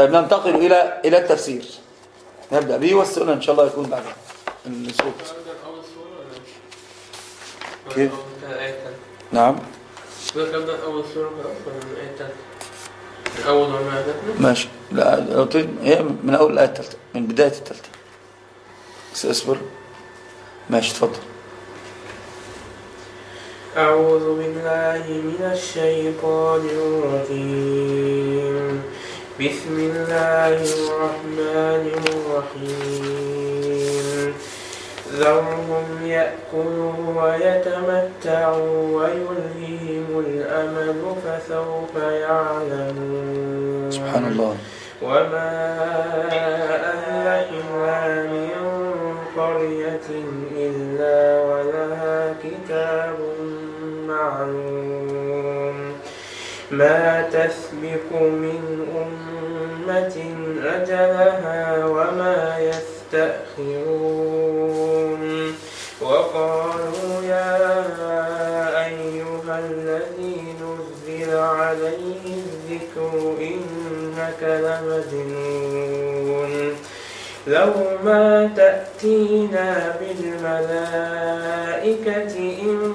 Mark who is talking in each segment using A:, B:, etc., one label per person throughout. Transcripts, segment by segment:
A: طيب ننتقل إلى إلى التفسير. نبدأ به والسؤال إن شاء الله يكون بعد الصوت كيف؟ نعم.
B: أول
A: ماشي. لا هي من أول الآية الثالثة من بداية الثالثة. اصبر ماشي تفضل.
B: أعوذ بالله من الشيطان الرجيم. بسم الله الرحمن الرحيم ذرهم يأكلوا ويتمتعوا ويلهيهم الأمل فسوف يعلمون
A: سبحان الله
B: وما أهلكنا من قرية إلا ولها كتاب معلوم ما تسبق من أمة أجلها وما يستأخرون. وقالوا يا أيها الذي نزل عليه الذكر إنك لمجنون. لو ما تأتينا بالملائكة إن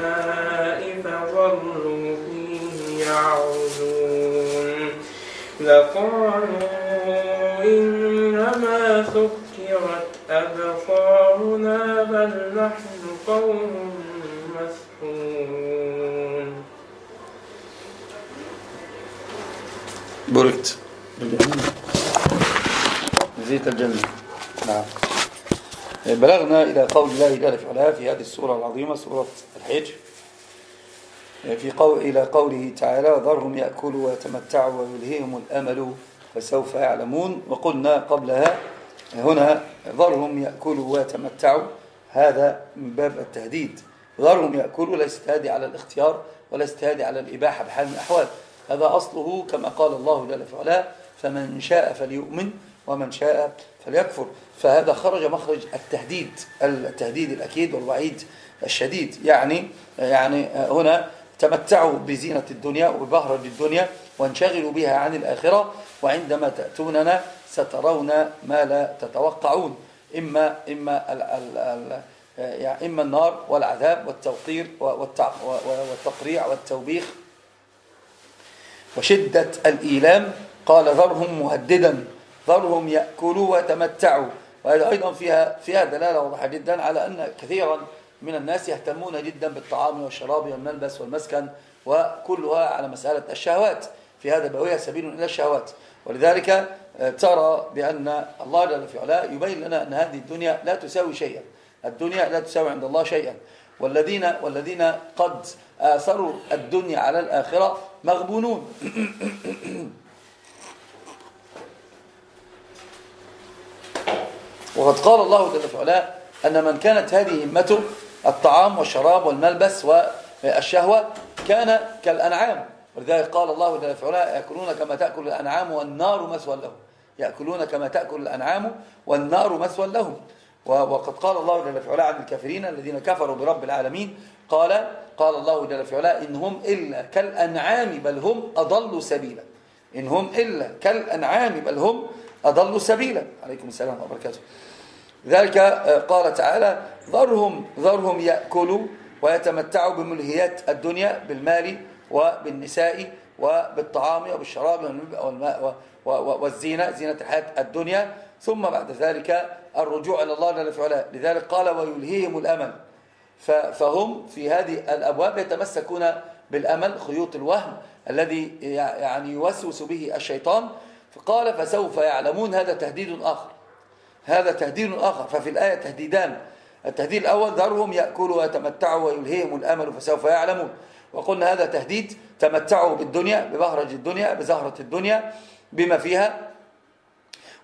B: لقالوا إنما سكرت أبصارنا بل نحن قوم مسحورون
A: بركت زيت الجنة. نعم. بلغنا إلى قول الله جل في علاه في هذه السورة العظيمة سورة الحج. في قول إلى قوله تعالى ذرهم يأكلوا ويتمتعوا ويلهيهم الأمل فسوف يعلمون. وقلنا قبلها هنا ذرهم يأكلوا ويتمتعوا. هذا من باب التهديد. ذرهم يأكلوا ليست هذه على الاختيار وليست هذه على الإباحة بحال من الأحوال. هذا أصله كما قال الله جل في علاه فمن شاء فليؤمن ومن شاء فليكفر. فهذا خرج مخرج التهديد التهديد الأكيد والوعيد الشديد. يعني يعني هنا تمتعوا بزينة الدنيا وبهرج الدنيا وانشغلوا بها عن الآخرة وعندما تأتوننا سترون ما لا تتوقعون إما, إما, ال ال ال يعني إما النار والعذاب والتوقير والتقريع والتوبيخ. وشدة الإيلام قال ذرهم مهددا ذرهم يأكلوا ويتمتعوا. وهذا أيضا فيها, فيها دلالة واضحة جدا على أن كثيرا من الناس يهتمون جدا بالطعام والشراب والملبس والمسكن وكلها على مسألة الشهوات. في هذا بوية سبيل إلى الشهوات. ولذلك ترى بأن الله جل في علاه يبين لنا أن هذه الدنيا لا تساوي شيئا. الدنيا لا تساوي عند الله شيئا. والذين والذين قد آثروا الدنيا على الآخرة مغبونون. وقد قال الله جل وعلا أن من كانت هذه همته الطعام والشراب والملبس والشهوة كان كالأنعام. ولذلك قال الله جل وعلا يأكلون كما تأكل الأنعام والنار مسوى لهم. يأكلون كما تأكل الأنعام والنار مسوى لهم. وقد قال الله جل وعلا عن الكافرين الذين كفروا برب العالمين قال قال الله جل وعلا إن هم إلا كالأنعام بل هم أضلوا سبيلا. إن هم إلا كالأنعام بل هم أضلوا سبيلا. عليكم السلام وبركاته. ذلك قال تعالى ذرهم ذرهم يأكلوا ويتمتعوا بملهيات الدنيا بالمال وبالنساء وبالطعام وبالشراب والماء والزينة زينة الحياة الدنيا. ثم بعد ذلك الرجوع إلى الله جل في لذلك قال ويلهيهم الأمل. فهم في هذه الأبواب يتمسكون بالأمل خيوط الوهم الذي يعني يوسوس به الشيطان. فقال فسوف يعلمون. هذا تهديد آخر. هذا تهديد آخر. ففي الآية تهديدان. التهديد الأول ذرهم يأكلوا ويتمتعوا ويلهيهم الأمل فسوف يعلمون. وقلنا هذا تهديد تمتعوا بالدنيا ببهرج الدنيا بزهرة الدنيا بما فيها.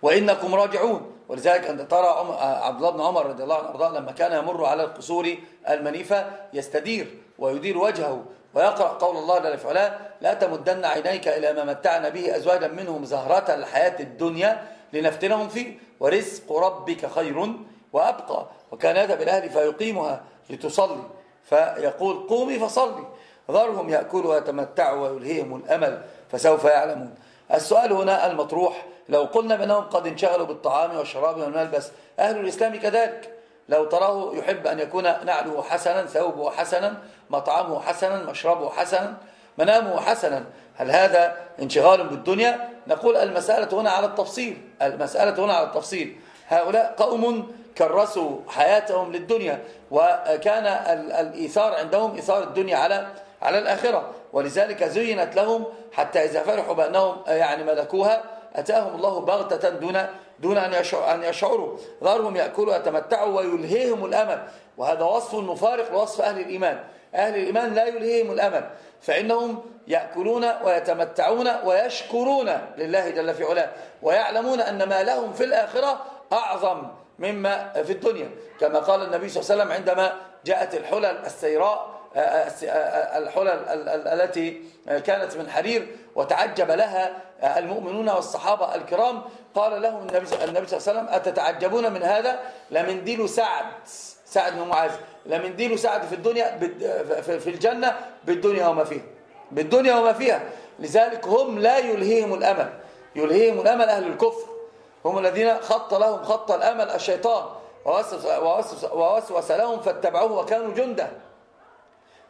A: وإنكم راجعون. ولذلك أنت ترى عبد الله بن عمر رضي الله عنه لما كان يمر على القصور المنيفة يستدير ويدير وجهه ويقرأ قول الله جل وعلا لا تمدن عينيك إلى ما متعنا به أزواجا منهم زهرة الحياة الدنيا لنفتنهم فيه. ورزق ربك خير وأبقى. وكان يذهب الأهل فيقيمها لتصلي. فيقول قومي فصلي. ذرهم يأكلوا ويتمتعوا ويلهيهم الأمل فسوف يعلمون. السؤال هنا المطروح. لو قلنا بأنهم قد انشغلوا بالطعام والشراب والملبس أهل الإسلام كذلك. لو تراه يحب أن يكون نعله حسنا ثوبه حسنا مطعمه حسنا مشربه حسنا منامه حسنا. هل هذا انشغال بالدنيا؟ نقول المسألة هنا على التفصيل. المسألة هنا على التفصيل. هؤلاء قوم كرسوا حياتهم للدنيا وكان الإيثار عندهم إيثار الدنيا على على الآخرة. ولذلك زينت لهم حتى إذا فرحوا بأنهم يعني ملكوها أتاهم الله بغتة دون دون أن يشعروا. ذرهم يأكلوا ويتمتعوا ويلهيهم الأمل. وهذا وصف مفارق لوصف أهل الإيمان. أهل الإيمان لا يلهيهم الأمل فإنهم يأكلون ويتمتعون ويشكرون لله جل في علاه ويعلمون أن ما لهم في الآخرة أعظم مما في الدنيا. كما قال النبي صلى الله عليه وسلم عندما جاءت الحلل السيراء الحلل التي كانت من حرير وتعجب لها المؤمنون والصحابة الكرام قال لهم النبي صلى الله عليه وسلم أتتعجبون من هذا؟ لمنديل سعد. سعد بن معاذ. لمنديل سعد في الدنيا في الجنة بالدنيا وما فيها. بالدنيا وما فيها. لذلك هم لا يلهيهم الأمل. يلهيهم الأمل أهل الكفر. هم الذين خط لهم خط الأمل الشيطان. ووسوس لهم فاتبعوه وكانوا جنده.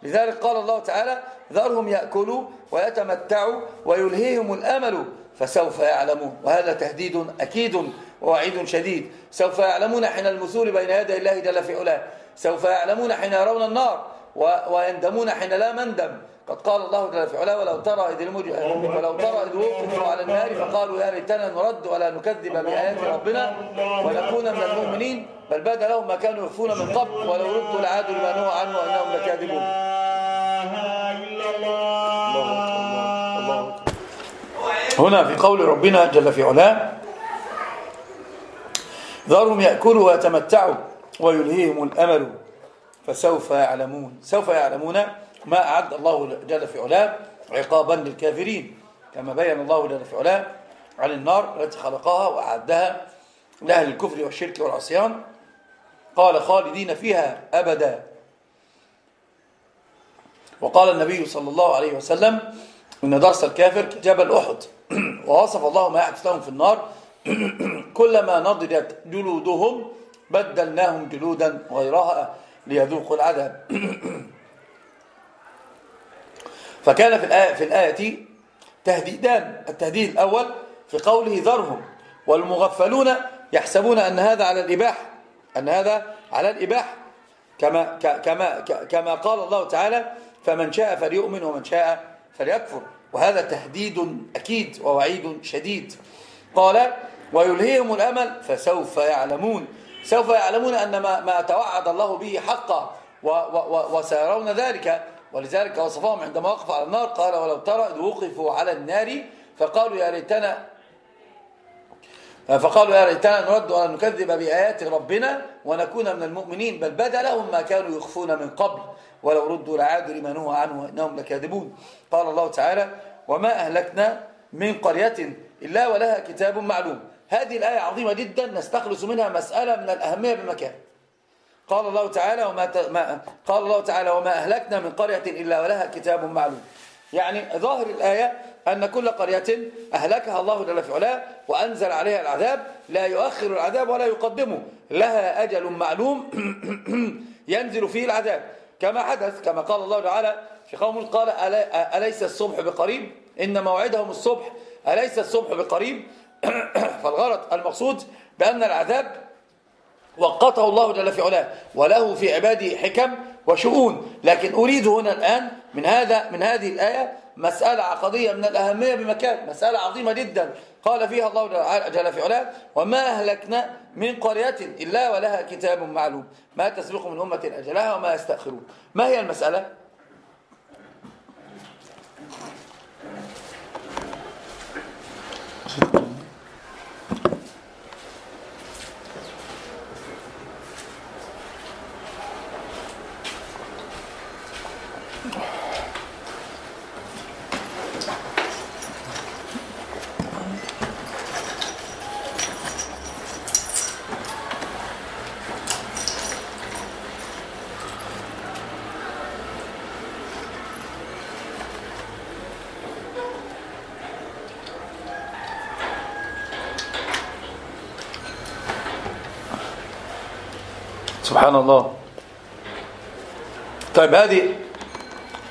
A: لذلك قال الله تعالى ذرهم يأكلوا ويتمتعوا ويلهيهم الأمل فسوف يعلمون. وهذا تهديد أكيد ووعيد شديد. سوف يعلمون حين المثول بين يدي الله جل في علاه. سوف يعلمون حين يرون النار ويندمون حين لا مندم. قد قال الله جل في علاه ولو ترى إذ ولو ترى إذ وقفوا على النار فقالوا يا ليتنا نرد ولا نكذب بآيات ربنا ونكون من المؤمنين. بل بدا لهم ما كانوا يخفون من قبل ولو ردوا لعادوا لما نهوا عنه وإنهم لكاذبون. هنا في قول ربنا جل في علاه ذرهم يأكلوا ويتمتعوا ويلهيهم الأمل. فسوف يعلمون. سوف يعلمون ما أعد الله جل في علاه عقابا للكافرين. كما بين الله جل في علاه عن النار التي خلقها وأعدها لأهل الكفر والشرك والعصيان. قال خالدين فيها أبدا. وقال النبي صلى الله عليه وسلم إن درس الكافر كجبل أحد. ووصف الله ما يحدث لهم في النار كلما نضجت جلودهم بدلناهم جلودا غيرها ليذوقوا العذاب. فكان في الآية, في الآية تهديدان. التهديد الأول في قوله ذرهم. والمغفلون يحسبون أن هذا على الإباحة. أن هذا على الإباحة. كما, كما, كما قال الله تعالى فمن شاء فليؤمن ومن شاء فليكفر. وهذا تهديد أكيد ووعيد شديد. قال ويلهيهم الأمل فسوف يعلمون. سوف يعلمون أن ما, ما توعد الله به حقا وسيرون ذلك. ولذلك وصفهم عندما وقفوا على النار قال ولو ترى إذ وقفوا على النار فقالوا يا ريتنا فقالوا يا ريتنا نرد ولا نكذب بآيات ربنا ونكون من المؤمنين بل بدا لهم ما كانوا يخفون من قبل ولو ردوا لعادوا لما نهوا عنه وإنهم لكاذبون. قال الله تعالى وما أهلكنا من قرية إلا ولها كتاب معلوم. هذه الآية عظيمة جدا نستخلص منها مسألة من الأهمية بمكان. قال الله تعالى وما ت... ما... قال الله تعالى وما أهلكنا من قرية إلا ولها كتاب معلوم. يعني ظاهر الآية أن كل قرية أهلكها الله جل في علاه وأنزل عليها العذاب لا يؤخر العذاب ولا يقدمه. لها أجل معلوم ينزل فيه العذاب. كما حدث كما قال الله تعالى في قوم قال أليس الصبح بقريب؟ إن موعدهم الصبح. أليس الصبح بقريب؟ فالغرض المقصود بأن العذاب وقته الله جل في علاه وله في عباده حكم وشؤون. لكن أريد هنا الآن من هذا من هذه الآية مسألة عقدية من الأهمية بمكان مسألة عظيمة جدا. قال فيها الله جل في علاه وما أهلكنا من قرية إلا ولها كتاب معلوم. ما تسبق من أمة أجلها وما يستأخرون. ما هي المسألة؟ thank سبحان الله. طيب هذه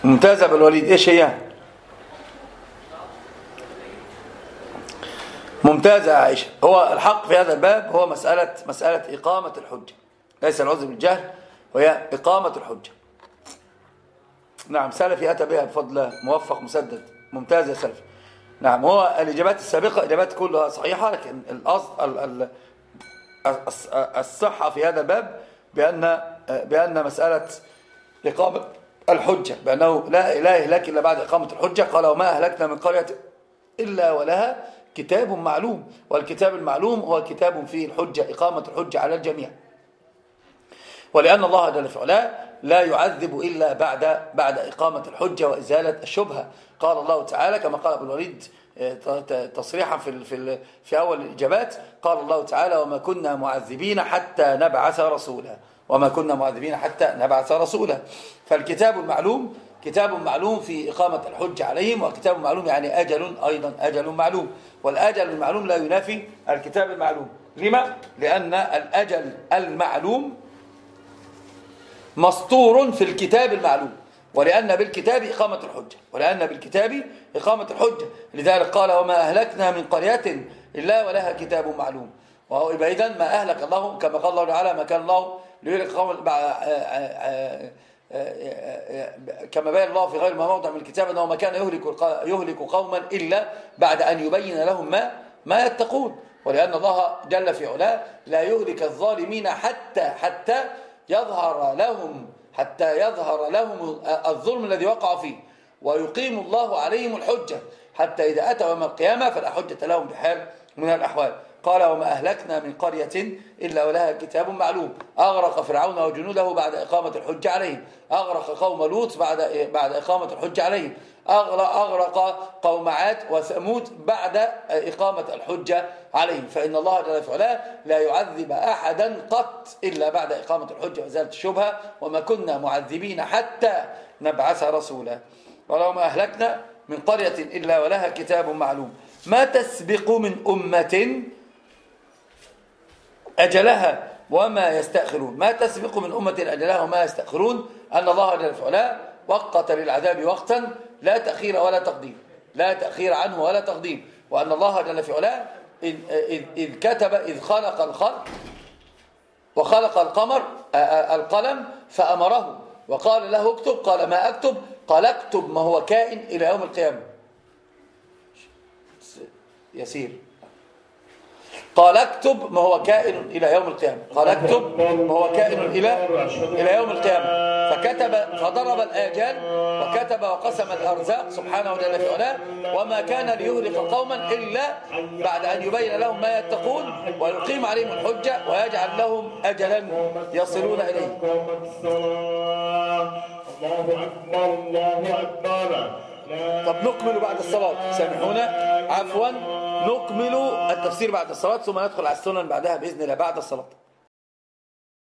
A: ممتازة بالوليد. إيش هي؟ ممتازة يا عائشة. هو الحق في هذا الباب هو مسألة مسألة إقامة الحجة. ليس العذر بالجهل وهي إقامة الحجة. نعم سلفي أتى بها بفضل موفق مسدد. ممتاز يا سلفي. نعم هو الإجابات السابقة إجابات كلها صحيحة لكن الأصل الصحة في هذا الباب بأن, بأن مسألة إقامة الحجة بأنه لا إله إهلاك إلا بعد إقامة الحجة. قال وما أهلكنا من قرية إلا ولها كتاب معلوم. والكتاب المعلوم هو كتاب فيه الحجة إقامة الحجة على الجميع. ولأن الله جل في لا يعذب إلا بعد بعد إقامة الحجة وإزالة الشبهة. قال الله تعالى كما قال أبو الوليد تصريحا في في في أول الإجابات قال الله تعالى وما كنا معذبين حتى نبعث رسولا وما كنا معذبين حتى نبعث رسولا. فالكتاب المعلوم كتاب معلوم في إقامة الحج عليهم وكتاب معلوم يعني أجل أيضا أجل معلوم. والأجل المعلوم لا ينافي الكتاب المعلوم. لما؟ لأن الأجل المعلوم مسطور في الكتاب المعلوم ولأن بالكتاب إقامة الحجة ولأن بالكتاب إقامة الحجة. لذلك قال وما أهلكنا من قرية إلا ولها كتاب معلوم. وهو إذا ما أهلك الله كما قال الله تعالى ما كان الله ليهلك قوم كما بين الله في غير ما موضع من الكتاب أنه ما كان يهلك, يهلك قوما إلا بعد أن يبين لهم ما ما يتقون. ولأن الله جل في علاه لا يهلك الظالمين حتى حتى يظهر لهم حتى يظهر لهم الظلم الذي وقعوا فيه. ويقيم الله عليهم الحجة. حتى إذا أتوا يوم القيامة فلا حجة لهم بحال من الأحوال. قال وما أهلكنا من قرية إلا ولها كتاب معلوم. أغرق فرعون وجنوده بعد إقامة الحج عليهم. أغرق قوم لوط بعد بعد إقامة الحج عليهم. أغرق قوم عاد وثمود بعد إقامة الحجة عليهم. فإن الله جل وعلا لا يعذب أحدا قط إلا بعد إقامة الحجة وإزالة الشبهة. وما كنا معذبين حتى نبعث رسولا. ولو ما أهلكنا من قرية إلا ولها كتاب معلوم. ما تسبق من أمة أجلها وما يستأخرون؟ ما تسبق من أمة أجلها وما يستأخرون؟ أن الله جل وعلا وقت للعذاب وقتا لا تأخير ولا تقديم. لا تأخير عنه ولا تقديم. وأن الله جل في علاه إذ, إذ, إذ كتب إذ خلق الخلق وخلق القمر القلم فأمره. وقال له اكتب. قال ما أكتب؟ قال اكتب ما هو كائن إلى يوم القيامة. يسير. قال اكتب ما هو كائن إلى يوم القيامة. قال اكتب ما هو كائن إلى إلى يوم القيامة. فكتب فضرب الآجال وكتب وقسم الأرزاق سبحانه وتعالى في علاه وما كان ليهلك قوما إلا بعد أن يبين لهم ما يتقون ويقيم عليهم الحجة ويجعل لهم أجلا يصلون إليه. الله أكبر الله أكبر طب نكمل بعد الصلاة. سامحونا. عفوا. نكمل التفسير بعد الصلاة ثم ندخل على السنن بعدها بإذن الله بعد الصلاة.